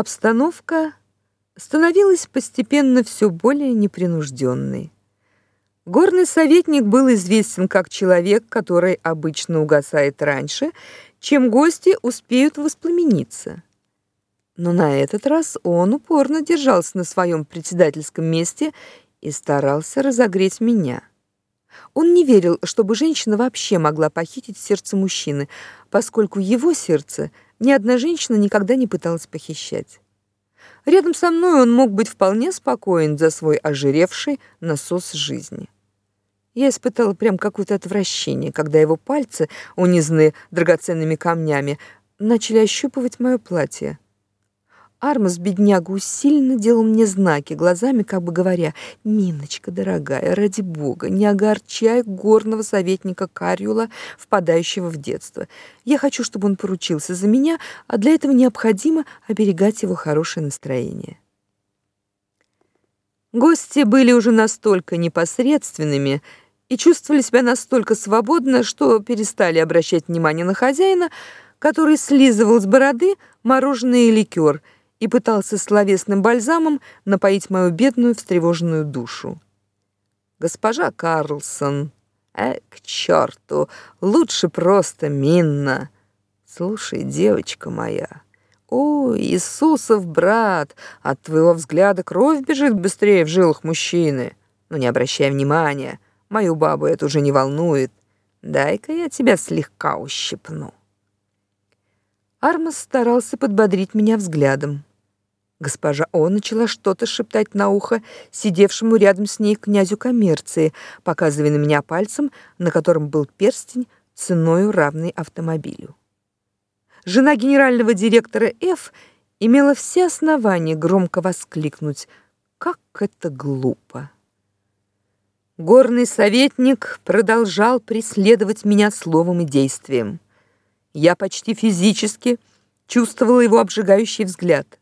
Обстановка становилась постепенно все более непринужденной. Горный советник был известен как человек, который обычно угасает раньше, чем гости успеют воспламениться. Но на этот раз он упорно держался на своем председательском месте и старался разогреть меня. Он не верил, чтобы женщина вообще могла похитить сердце мужчины, поскольку его сердце ни одна женщина никогда не пыталась похищать. Рядом со мной он мог быть вполне спокоен за свой ожиревший насос жизни. Я испытала прям какое-то отвращение, когда его пальцы, унизанные драгоценными камнями, начали ощупывать мое платье. Армас, бедняга, усиленно делал мне знаки, глазами как бы говоря, «Миночка, дорогая, ради бога, не огорчай горного советника Карюла, впадающего в детство. Я хочу, чтобы он поручился за меня, а для этого необходимо оберегать его хорошее настроение». Гости были уже настолько непосредственными и чувствовали себя настолько свободно, что перестали обращать внимание на хозяина, который слизывал с бороды мороженое и ликер – и пытался словесным бальзамом напоить мою бедную встревоженную душу. Госпожа Карлсон, э, к черту, лучше просто Минна. Слушай, девочка моя, о, Иисусов брат, от твоего взгляда кровь бежит быстрее в жилах мужчины. Но не обращай внимания, мою бабу это уже не волнует. Дай-ка я тебя слегка ущипну. Армас старался подбодрить меня взглядом. Госпожа О начала что-то шептать на ухо сидевшему рядом с ней князю коммерции, показывая на меня пальцем, на котором был перстень ценой равный автомобилю. Жена генерального директора Ф имела все основания громко воскликнуть: "Как это глупо!" Горный советник продолжал преследовать меня словом и действием. Я почти физически чувствовала его обжигающий взгляд.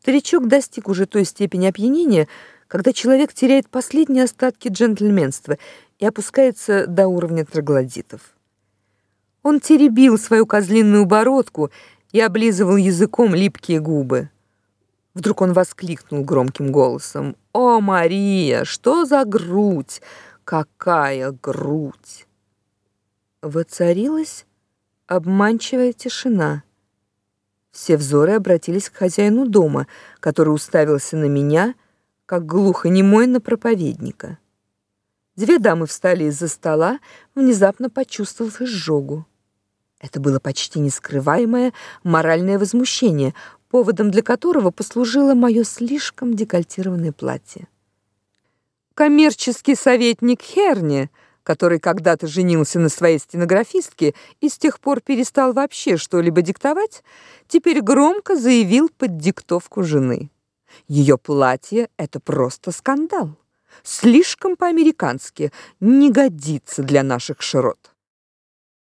Старичок достиг уже той степени опьянения, когда человек теряет последние остатки джентльменства и опускается до уровня троглодитов. Он теребил свою козлиную бородку и облизывал языком липкие губы. Вдруг он воскликнул громким голосом: "О, Мария, что за грудь? Какая грудь!" Воцарилась обманчивая тишина. Все взоры обратились к хозяину дома, который уставился на меня, как глухонемой на проповедника. Две дамы встали из-за стола, внезапно почувствовав изжогу. Это было почти нескрываемое моральное возмущение, поводом для которого послужило мое слишком декольтированное платье. Коммерческий советник Херни — который когда-то женился на своей стенографистке и с тех пор перестал вообще что-либо диктовать, теперь громко заявил под диктовку жены. Ее платье это просто скандал. Слишком по-американски, не годится для наших широт.